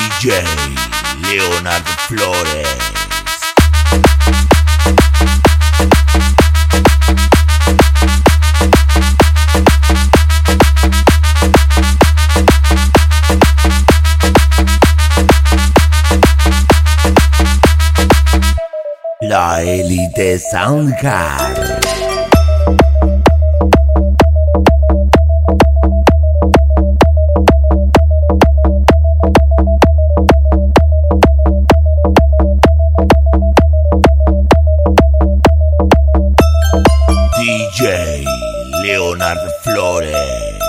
DJ Leonardo Flores. La élite Soundcard. DJ Leonard Flores.